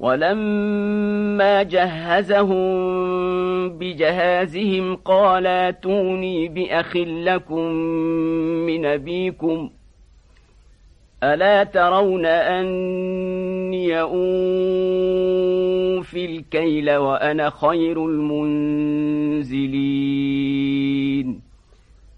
ولما جهزهم بجهازهم قال أتوني بأخ لكم من أبيكم ألا ترون أني اوفي الكيل وأنا خير المنزلين